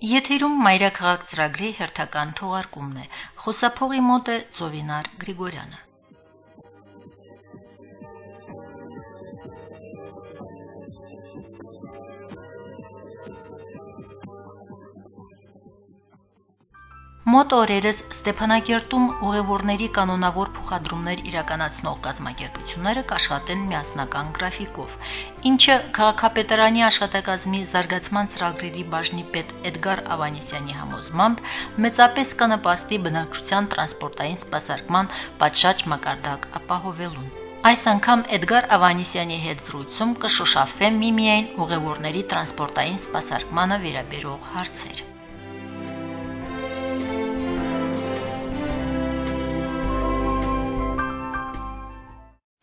Եթերում Մայրաքաղաք ծրագրի հերթական թողարկումն է։ Խոսափողի մոտ է Ծովինար Գրիգորյանը։ Մոտ օրերս Ստեփանակերտում ուղևորների կանոնավոր փոխադրումներ իրականացնող կազմակերպությունները կաշխատեն միասնական գրաֆիկով, ինչը քաղաքապետարանի աշխատակազմի զարգացման ծրագրերի բաժնի պետ Էդգար Ավանեսյանի համոզմամբ մեծապես կնպաստի բնակչության տրանսպորտային սպասարկման պատշաճ մակարդակ ապահովելուն։ Այս անգամ Էդգար Ավանեսյանի հետ զրույցում կշոշափվեն միմիայն ուղևորների տրանսպորտային սպասարկմանը վերաբերող հարցեր։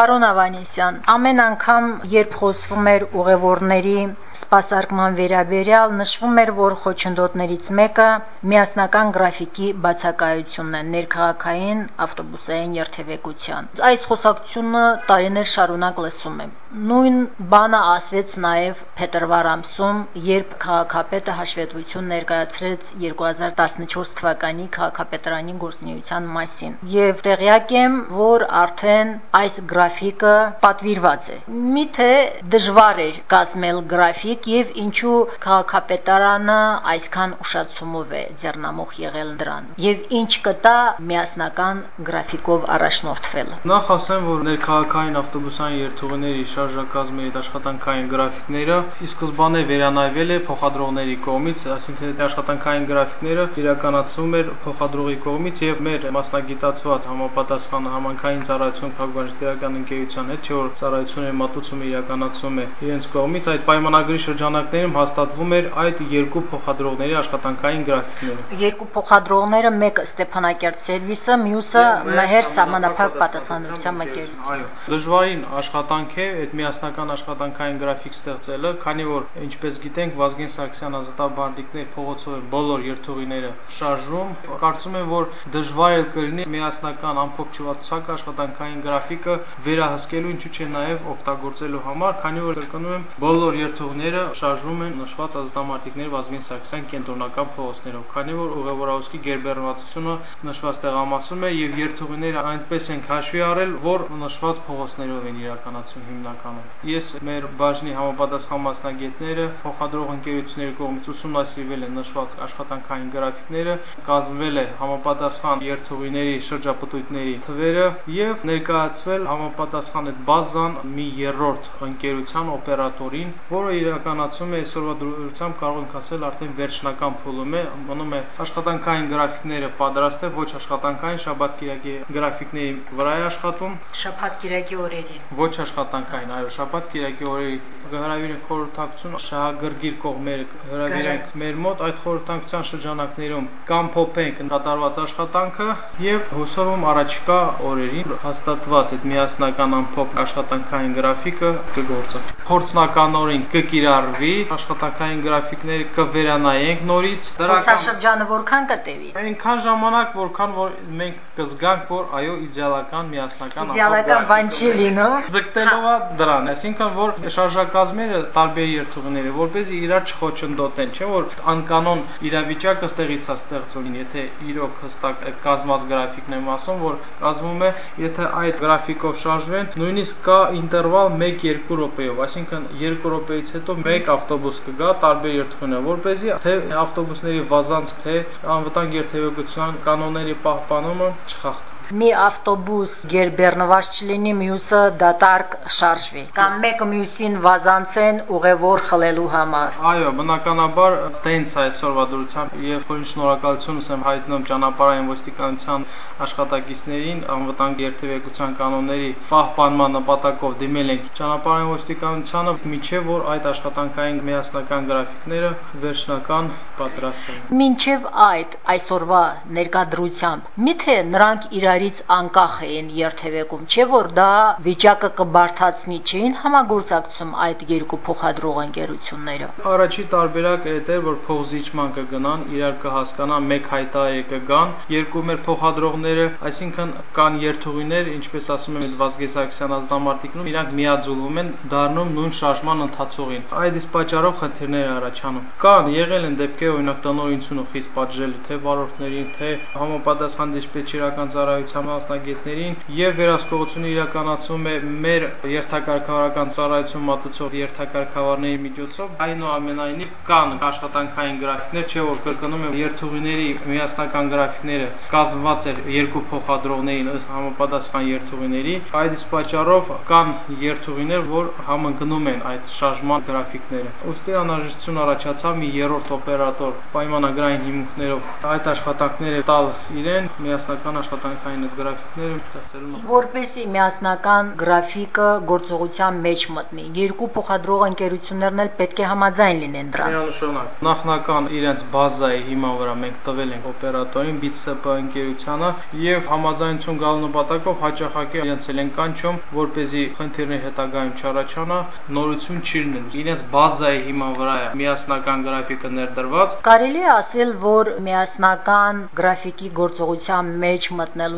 Պարոն Ավանեսյան, ամեն անգամ, երբ խոսվում էր ուղևորների սպասարկման վերաբերյալ, նշվում էր, որ խոչընդոտներից մեկը միասնական գրաֆիկի բացակայությունն է ներքաղաքային ավտոբուսային երթևեկության։ Այս խոսակցությունը տարիներ շարունակ լսում եմ։ Նույն բանը ասվեց նաև փետրվար ամսում, երբ քաղաքապետը հաշվետվություն ներկայացրեց 2014 թվականի քաղաքապետարանի գործունեության մասին։ Եվ տեղյակ եմ, որ արդեն այս գրաֆիկը պատվիրված է։ Միթե դժվար էր կազմել գրաֆիկ եւ ինչու քաղաքապետարանը այսքան ուշացումով է ձեռնամուխ եղել դրան։ Եվ ինչ կտա միասնական գրաֆիկով առաջնորդվել։ Նախ ասեմ, որ ներքաղաքային ավտոբուսային երթուղիների շարժակազմի այդ աշխատանքային գրաֆիկները ի սկզբանե վերանայվել է փոխադրողների կողմից, այսինքն աշխատանքային գրաֆիկները իրականացվում էր փոխադրողի կողմից եւ մեր մասնագիտացված համապատասխան համանքային ծառայություն քաղաքական ընկերության հետ, որ ծառայությունների մատուցումը իրականացվում է իրենց կողմից, այդ պայմանագրի շրջանակներում հաստատվում էր այդ երկու փոխադրողների աշխատանքային գրաֆիկները։ Երկու փոխադրողները մեկը Ստեփանակերտ սերվիսը, մյուսը Մհեր սահմանափակ պատասխանատվությամբ ընկերություն։ Այո, դժվարին աշխատանք է այդ միասնական աշխատանքային գրաֆիկ ստեղծելը, քանի որ ինչպես գիտենք, Վազգեն Սարգսյան ազատաբարտիկներ փողոցով են բոլոր երթուղիները շարժվում։ Կարծում եմ, որ դժվար է կլինի միասնական ամփոփ չվացուցակ աշխատանքային գրաֆիկը վերահսկելու, ինչու՞ չէ նաև օգտագործելու համար, քանի որ կրկնում եմ, բոլոր երթուղիները շարժվում են նշված ազատամարտիկներ Վազգեն Սարգսյան կենտրոնական փողոցներով, քանի որ ուղևորահոսքի գերբեռնվածությունը նշված տեղամասում է եւ երթուղիները այնպես են հաշվի առել, որ նշված փողոցներով են իրականացվում հիմնականում։ Ես մեր բաժնի համապատասխան մասնագետները փոխադրող ընկերությունների կողմից ուսումնասիրվել են նշված աշխատանքային գրաֆիկները, կազմվել է համապատասխան երթուղիների շրջապտույտների թվերը եւ ներկայացվել համապատասխան այդ բազան մի երրորդ ընկերության օպերատորին, որը իրականացում է այսօրվա դրությամբ կարող ենք ասել արդեն վերջնական փուլում է, մնում է աշխատանքային գրաֆիկները պատրաստել, ոչ աշխատանքային շաբաթ-կիրակի գրաֆիկների վրա է աշխատում։ Շաբաթ-կիրակի օրերի։ Ոչ աշխատանքային, այո, շաբաթ-կիրակի օրերի հրավիրենք խորհրդակցություն շահագրգիռ կողմերը հրավիրենք մեր մոտ այդ խորհրդակցության շրջանակներում կամ փոփենք կատարված աշխատանքը եւ հուսով եմ առաջիկա օրերին հաստատված այդ միասնական ամփոփ աշխատանքային գրաֆիկը կգործի։ Փորձնականորեն կկիրառվի աշխատանքային գրաֆիկները կվերանայենք նորից։ Փորձաշրջանը որքան կտևի։ Այնքան ժամանակ, որքան որ մենք կզգանք, որ այո, իդեալական միասնական Իդեալական բան չի լինում։ Ձգտելով է դրան, այսինքն որ շարժակազմերը տարբեր երթուղիները, որպեսզի իրար չխոչընդոտեն, չէ՞ որ անկանոն իրավիճակը ստեղից է ստեղծվում, եթե իրոք հստակ այդ կազմած գրաֆիկն եմ ասում, որ կազմում է, եթե այդ գրաֆիկով շարժվեն, նույնիսկ կա ինտերվալ 1-2 րոպեով, այսինքն 2 րոպեից հետո մեկ ավտոբուս կգա տարբեր երթուղիներով, որպեսզի թե ավտոբուսների վազանց, թե անվտանգ երթևեկության կանոնների պահպանումը չխախտի մի ավտոբուս գերբեռնված չլինի, մյուսը դատարկ շարժվի, կամ մեկը մյուսին վազանցեն ուղևոր խլելու համար։ Այո, բնականաբար տենց այսօրվա դրությամբ եւ խորին շնորհակալությունս եմ հայտնում ճանապարհային ոստիկանության աշխատակիցներին անվտանգ երթևեկության կանոնների պահպանման նպատակով դիմել ենք ճանապարհային ոստիկանությանը, միջև որ այդ աշխատանքային միասնական գրաֆիկները վերջնական պատրաստվեն։ Մինչև այդ այսօրվա ներկա դրությամբ միթե նրանք իրար իրարից անկախ էին երթևեկում, չէ՞ որ դա վիճակը կբարթացնի, չէին համագործակցում այդ երկու փոխադրող ընկերությունները։ Առաջի տարբերակը դա էր, որ փոխզիջման կգնան, իրար կհասկանան, մեկ հայտարարի կգան, երկու մեր փոխադրողները, այսինքն կան երթուղիներ, ինչպես ասում եմ, Վազգեն Սարգսյան ազատամարտիկնում, իրանք միաձուլվում են, դառնում նույն շարժման ընթացողին։ Այդ իսկ պատճառով խնդիրներ է առաջանում։ Կան, եղել են դեպքեր, օրինակ տնօրինությունը խիստ պատժել թե վարորդներին, թե համապատասխան դիսպետչերական ծառայության մասնագետներին, եւ վերահսկողությունը իրականացվում է մեր երթակարգավարական ծառայություն մատուցող երթակարգավարների միջոցով։ Այնուամենայնիվ կան աշխատանքային գրաֆիկներ, չէ՞ որ կրկնում եմ, երթուղիների միասնական գրաֆիկները կազմված էր երկու փոխադրողներին ըստ համապատասխան երթուղիների։ Այդ իսկ պատճառով կան երթուղիներ, որ համընկնում են այդ շարժման գրաֆիկները։ Ոստի անհրաժեշտություն առաջացավ մի երրորդ օպերատոր պայմանագրային հիմունքներով այդ աշխատանքները տալ իրեն միասնական աշխատանքային գրաֆիկները ստեղծելու Որպեսի միասնական գրաֆիկը գործողության մեջ մտնի, երկու փոխադրող ընկերություններն էլ պետք է համաձայն լինեն դրան։ Միանշանակ նախնական իրենց բազայի հիման վրա մենք տվել ենք օպերատորին BTSP ընկերությանը եւ համաձայնություն գալու նպատակով հաճախակի իրենց էլ են կանչում, որ เป զի խնդիրներ հետագայում չառաջանա, նորություն չի լինել։ Իրենց բազայի հիման վրա է միասնական գրաֆիկը ներդրված։ Կարելի է ասել, որ միասնական գրաֆիկի գործողության մեջ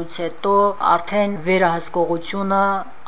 մտնելուց հետո արդեն վերահսկողությունը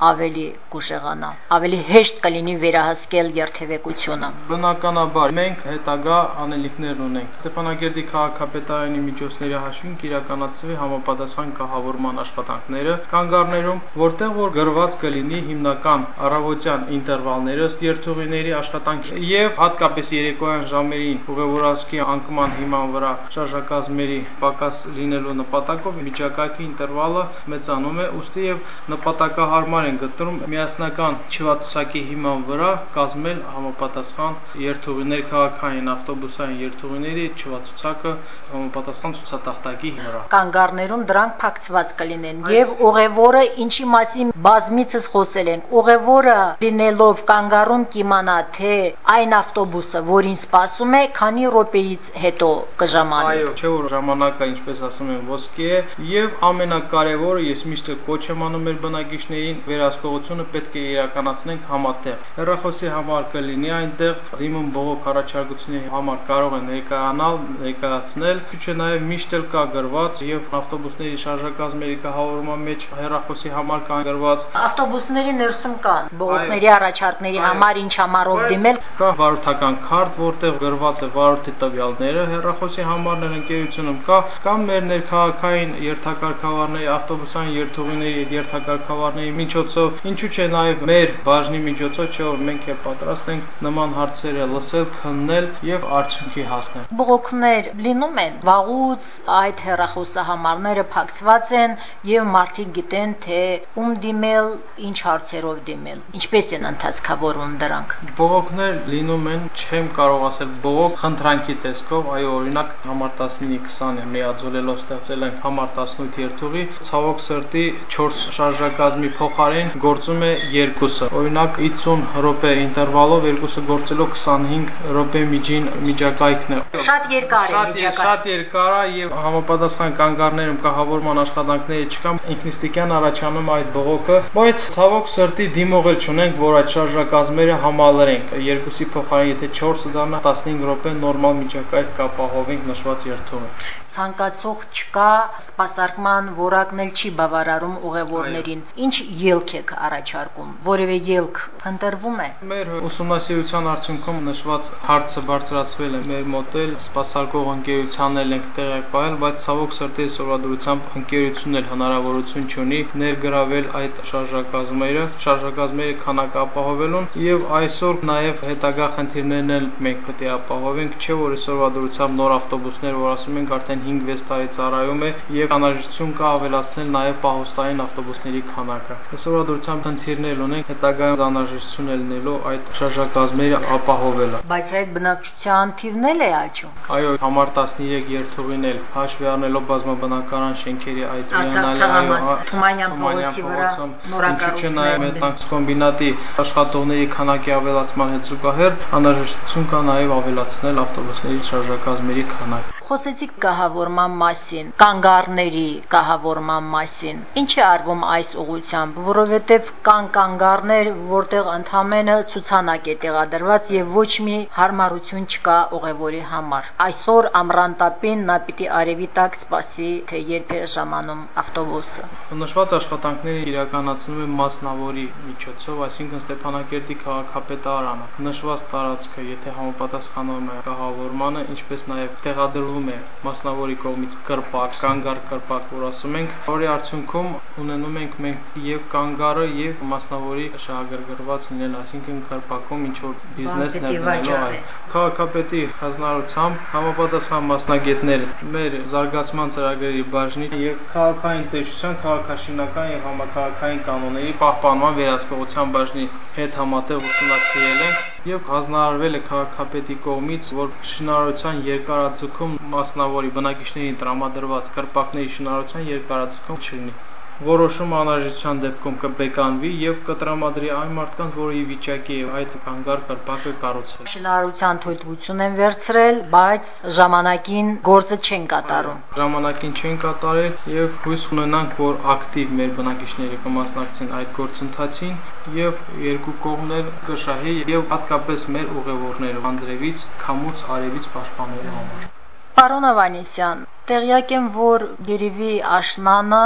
ավելի կուշեղանա, ավելի հեշտ կլինի վերահսկել երթևեկությունը։ Բնականաբար, մենք հետագա անելիքներ ունենք։ Ստեփանագերդի քաղաքապետարանի միջոցների հաշվին կիրականացվի համապատասխան կահավորման աշխատանքները կանգառներում, որտեղ որ գրված կլինի հիմնական առավոտյան ինտերվալները ըստ երթուղիների աշխատանքի եւ հատկապես երեկոյան ժամերին ուղևորվածքի անկման հիման վրա շարժակազմերի պակաս լինելու նպատակով միջակայքի ինտերվալը մեծանում է, ուստի եւ նպատակահարմար են գտնում միասնական չվացուցակի հիման վրա կազմել համապատասխան երթուղիներ քաղաքային ավտոբուսային երթուղիների չվացուցակը համապատասխան ցուցատախտակի վրա։ Կանգառներում դրանք փակցված կլինեն եւ ուղևորը ինչի մասին բազմիցս խոսել ենք, ուղևորը լինելով կանգառում կիմանա թե այն ավտոբուսը, որին սպասում է, քանի րոպեից հետո կժամանի։ Այո, չէ որ ժամանակը, ինչպես ասում են, ոսկի է եւ ամենակարևորը ես միշտ կոչ եմ անում մեր բնակիչներին, վերահսկողությունը պետք է իրականացնենք համատեղ։ Հեռախոսի համար կլինի այնտեղ դիմում բողոք առաջարկությունների համար կարող են ներկայանալ, ներկայացնել, ինչը նաեւ միշտ էլ կա գրված եւ ավտոբուսների շարժակազմերի կահավորման մեջ հեռախոսի համար կան գրված։ Ավտոբուսների ներսում կան բողոքների առաջարկների համար ինչ համարով դիմել։ Կա վարորդական քարտ, որտեղ գրված է վարորդի տվյալները, հեռախոսի համարն ընկերությունում կա, կամ մեր ներքաղաքային երթակարգավարների, ավտոբուսային երթուղիների երթակարգավարների միջոցով, ինչու՞ չէ նաեւ մեր բաժնի միջոցով, չէ՞ որ մենք էլ պատրաստ ենք նման հարցերը լսել, քննել եւ արդյունքի հասնել։ Բողոքներ լինում են վաղուց այդ հեռախոսահամարները փակցված են եւ մարդիկ գիտեն թե ում դիմել, ինչ հարցերով դիմել։ Ինչպես են ընթացքավորվում դրանք։ Բողոքներ լինում են, չեմ կարող ասել բողոք խնդրանքի տեսքով, այո, օրինակ համար 19-20-ը միաձուլելով ստեղծել ենք համար 18 երթուղի, ցավոք սրտի 4 շարժակազմի փոխարեն գործում է երկուսը։ Օրինակ 50 րոպե ինտերվալով երկուսը գործելով 25 րոպե միջին միջակայքն է։ Շատ երկար է միջակայքը։ Շատ երկար է եւ համապատասխան կանգառներում կահավորման աշխատանքները չկան, ինքնիստիկյան առաջանում այդ բողոքը, բայց ցավոք սրտի դիմող էլ չունենք, որ այդ շարժակազմերը համալրենք։ Երկուսի փոխարեն եթե 4 դառնա 15 րոպե նորմալ միջակայք կապահովենք նշված երթուղը ցանկացող չկա, սպասարկման որակն էլ չի բավարարում ուղևորներին։ Ինչ ելք եք առաջարկում։ Որևէ ելք ընտրվում է։ Մեր ուսումնասիրության արդյունքում նշված հարցը բարձրացվել է մեր մոտ էլ, սպասարկող ընկերությանն էլ ենք տեղյակ պահել, բայց ցավոք սրտի այսօրվա դրությամբ ընկերությունն էլ հնարավորություն չունի ներգրավել այդ շարժակազմերը, շարժակազմերի քանակը ապահովելուն եւ այսօր նաեւ հետագա խնդիրներն էլ մենք պետք է ապահովենք, չէ որ այսօրվա դրությամբ նոր ավտոբուսներ, որ ասում ենք արդեն 5-6 տարի ծառայում է եւ անհրաժեշտություն կա ավելացնել նաեւ պահոստային ավտոբուսների քանակը։ Այսօր սովորությամբ խնդիրներ ունենք հետագայում անհրաժեշտություն է լինելու այդ շարժակազմերի ապահովելը։ Բայց այդ բնակչության թիվն էլ է աճում։ Այո, համար 13 երթուղին էլ հաշվի առնելով բազմաբնակարան շենքերի այդ այո, Թումանյան փողոցի վրա նորակառուցումներ մեթանքս կոմբինատի աշխատողների քանակի ավելացման հետ զուգահեռ անհրաժեշտություն կա նաև ավելացնել ավտոբուսների շարժակազմերի քանակը։ Խոսեցիք կահավորման մասին, կանգառների կահավորման մասին։ Ինչ է արվում այս ուղությամբ, որովհետև կան կանգառներ, որտեղ ընդամենը ցուցանակ է տեղադրված եւ ոչ մի հարմարություն չկա ուղևորի համար։ Այսօր ամռան տապին նա պիտի արևի տակ սպասի, թե երբ է ժամանում ավտոբուսը։ Նշված աշխատանքները իրականացնում է մասնավորի միջոցով, այսինքն Ստեփանակերտի քաղաքապետարանը։ Նշված տարածքը, եթե համապատասխանում է կահավորմանը, ինչպես նաև տեղադրվում է մասնավորի կողմից կրպակ, կանգար կրպակ, որ ասում ենք, որի արդյունքում ունենում ենք մենք եւ կանգարը եւ մասնավորի շահագրգռված լինել, այսինքն կրպակում ինչ որ բիզնես ներդնելու այլ քաղաքապետի հանձնարարությամբ համապատասխան մասնագետներ մեր զարգացման ծրագրերի բաժնի եւ քաղաքային տեսչության, քաղաքաշինական եւ համակարգային կանոնների պահպանման վերահսկողության բաժնի հետ համատեղ ուսումնասիրել ենք եւ հանձնարարվել է քաղաքապետի կողմից, որ շինարարության երկարաձգում մասնավորի բնակիչներին տրամադրված կրպակների շինարարության երկարաձգում չլինի որոշումը անհրաժեշտության դեպքում կբեկանվի եւ կտրամադրի այն մարդկանց, որը ի վիճակի է այդ կանգար կրպակը կառուցել։ Շինարարության թույլտվություն են վերցրել, բայց ժամանակին գործը չեն կատարում։ Ժամանակին չեն կատարել եւ հույս ունենանք, որ ակտիվ մեր բնակիչները կմասնակցեն այդ գործընթացին եւ երկու կողմներ կշահի եւ հատկապես մեր ուղևորները անձրևից, քամուց, արևից պաշտպանելու համար։ Պարոն Ավանեսյան, տեղյակ եմ, որ երևի աշնանը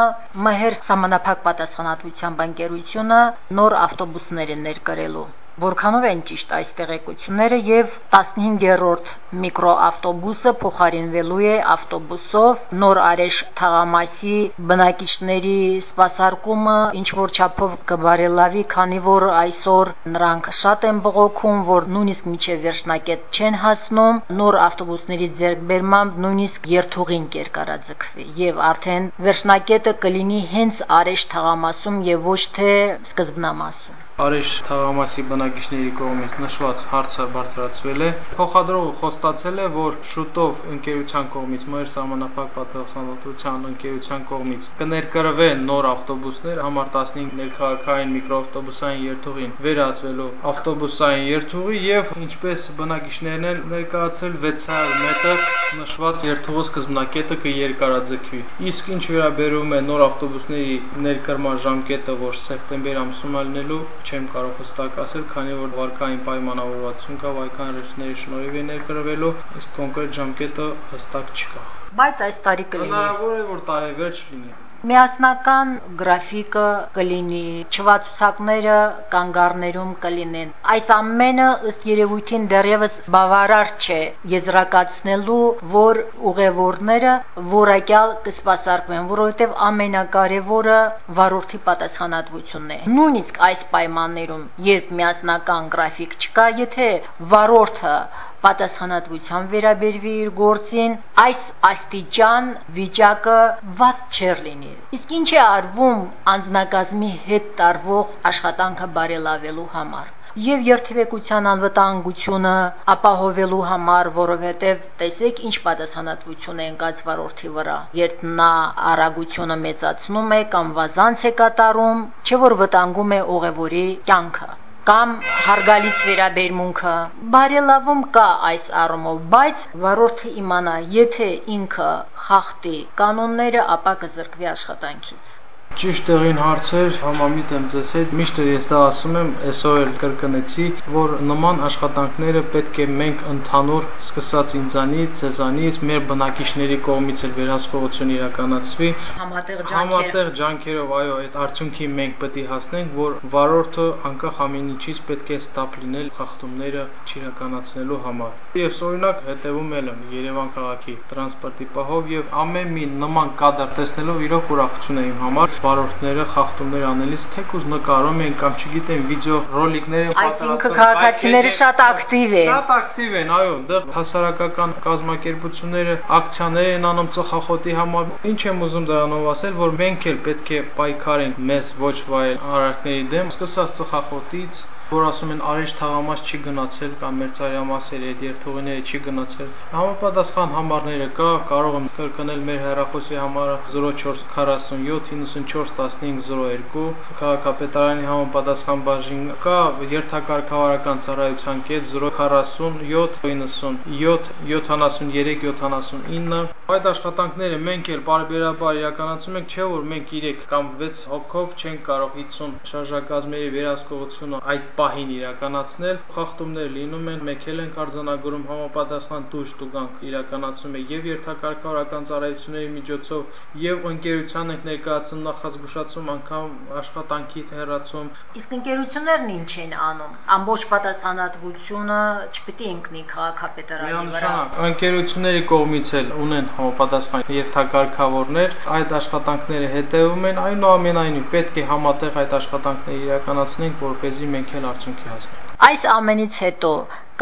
Մհեր համանախապակ պատասխանատվությամբ ընկերությունը նոր ավտոբուսներ է ներկրելու որքանով են ճիշտ այս տեղեկությունները եւ 15-րդ միկրոավտոբուսը փոխարինվելու է ավտոբուսով նոր արեշ թաղամասի բնակիչների սպասարկումը ինչ որ չափով կբարելավի, քանի որ այսօր նրանք շատ են բողոքում, որ նույնիսկ միջև վերջնակետ չեն հասնում, նոր ավտոբուսների ձեռքբերմամբ նույնիսկ երթուղին կերկարաձգվի եւ արդեն վերջնակետը կլինի հենց արեշ թաղամասում եւ ոչ թե սկզբնամասում։ Արեշ թաղամասի բնակիչների կողմից նշված հարցը բարձրացվել է։ Փոխադրողը խոստացել է, որ շուտով ընկերության կողմից մեր համանախապակ պատասխանատվության ընկերության կողմից կներկրվեն նոր ավտոբուսներ համար 15 ներքաղաքային միկրոավտոբուսային երթուղին վերածվելու ավտոբուսային երթուղի եւ ինչպես բնակիչներն են ներկայացրել 600 մետր նշված երթուղու սկզբնակետը կերկարաձգվի։ Իսկ ինչ վերաբերում է նոր ավտոբուսների ներկրման ժամկետը, որ սեպտեմբեր ամսում է լինելու, չեմ կարող հստակ ասել, քանի որ վարկային պայմանավորվածություն կա, վարկային ռեսուրսների շնորհիվ է ներկրվելու, իսկ կոնկրետ ժամկետը հստակ չկա։ Բայց այս տարի կլինի։ Հնարավոր է, որ տարեվերջ լինի միասնական գրաֆիկը կլինի, չվացուցակները կանգառներում կլինեն։ Այս ամենը ըստ երևույթին դեռևս բավարար չէ եզրակացնելու, որ ուղևորները որակյալ կսպասարկվեն, որովհետև ամենակարևորը վարորդի պատասխանատվությունն է։ Նույնիսկ այս պայմաններում, երբ միասնական գրաֆիկ չկա, եթե վարորդը պատասխանատվությամբ վերաբերվի իր գործին, այս աստիճան վիճակը վատ չէր լինի։ Իսկ ինչ է արվում անձնակազմի հետ տարվող աշխատանքը բարելավելու համար եւ երթևեկության անվտանգությունը ապահովելու համար, որովհետեւ տեսեք ինչ պատասխանատվություն է ընկած վարորդի վրա։ Երբ նա արագությունը մեծացնում է կամ վազանց է կատարում, չէ որ վտանգում է ուղևորի կյանքը կամ հարգալից վերաբերմունքը բարելավում կա այս առումով, բայց վարորդը իմանա, եթե ինքը խախտի կանոնները, ապա կզրկվի աշխատանքից։ Ճիշտ տեղին հարցեր, համամիտ եմ ձեզ հետ։ Միշտ ես դա ասում եմ, այսօր էլ կրկնեցի, որ նման աշխատանքները պետք է մենք ընդհանուր, սկսած ինձանից, ձեզանից, մեր բնակիչների կողմից էլ վերահսկողություն իրականացվի։ Համատեղ ջանքեր։ Համատեղ ջանքերով, այո, այդ արդյունքի մենք պետք է հասնենք, որ վարորդը անկախ ամեն ինչից պետք է ստապ լինել խախտումները չիրականացնելու համար։ Ես օրինակ հետևում եմ Երևան քաղաքի տրանսպորտի պահով եւ ամեն մի նման կադր տեսնելով իրոք ուրախություն է իմ համար վարորդները խախտումներ անելիս թեկուզ նկարում են կամ չգիտեմ վիդեո ռոլիկներ են պատրաստում։ Այսինքն քաղաքացիները շատ ակտիվ են։ Շատ ակտիվ են, այո, դեռ հասարակական կազմակերպությունները ակցիաներ են անում ծխախոտի համար։ Ինչ եմ ուզում դրանով ասել, որ մենք էլ պետք է պայքարենք մեզ ոչ վայել արարքների դեմ, սկսած ծխախոտից, որ ասում են արեշ թաղամաս չի գնացել կամ մեր ցարյամասերի այդ երթուղիները չի գնացել։ Համապատասխան համարները կա, կարող եմ կրկնել մեր հեռախոսի համարը 0447 941502 քաղաքապետարանի համապատասխան բաժին կա երթակարգավարական ծառայության կետ 047 97 73 79 Այդ աշխատանքները մենք էլ բարբերաբար իրականացում ենք, չէ որ մենք 3 կամ 6 հոգով չենք կարող 50 շարժակազմերի վերահսկողությունը այդ պահին իրականացնել։ Խախտումներ լինում են, մեկ էլ ենք արձանագրում համապատասխան տուժ տուգանք իրականացում է եւ երթակարգավորական ծառայությունների միջոցով եւ ընկերության ենք ներկայացնում նախազգուշացում անգամ աշխատանքի հեռացում։ Իսկ ընկերություններն ինչ են անում։ Ամբողջ պատասխանատվությունը չպիտի ընկնի քաղաքապետարանի վրա։ Ընկերությունների կողմից էլ ունեն համապատասխան երթակարգավորներ, այդ աշխատանքները հետևում են, այնուամենայնիվ պետք է համատեղ այդ աշխատանքները իրականացնենք, որպեսզի մենք էլ արդյունքի հասնենք։ Այս ամենից հետո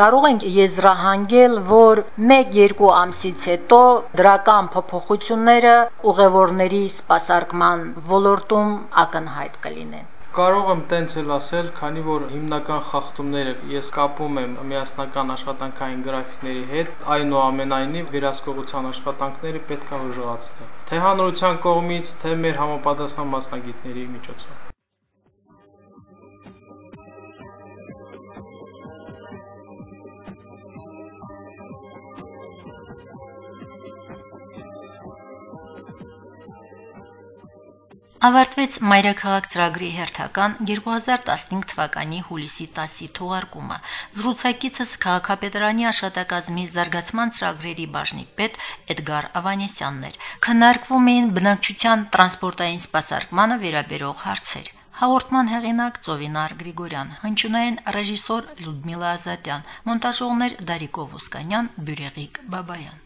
կարող ենք եզրահանգել, որ 1-2 ամսից հետո դրական փոփոխությունները ուղևորների սպասարկման ոլորտում ակնհայտ կլինեն։ Կարող եմ տենց էլ ասել, քանի որ հիմնական խախտումները ես կապում եմ միասնական աշխատանքային գրաֆիկների հետ, այնուամենայնիվ վերահսկողության աշխատանքները պետք է ուժեղացնել, թե հանրության կողմից, թե մեր համապատասխան մասնագետների միջոցով։ Ավարտվեց Մայրաքաղաք ծրագրի հերթական 2015 թվականի հուլիսի 10-ի թողարկումը։ Զրուցակիցս քաղաքապետարանի աշտակազմի զարգացման ծրագրերի բաժնի պետ Էդգար Ավանեսյանն էր։ Քննարկվում էին բնակչության տրանսպորտային սպասարկմանը վերաբերող հարցեր։ Հաղորդման հեղինակ Ծովինար Գրիգորյան, հնչյունային ռեժիսոր Լյուդմիլա Ազատյան, մոնտաժողներ Դարիկո Ոսկանյան, Բյուրեգիկ Բաբայան։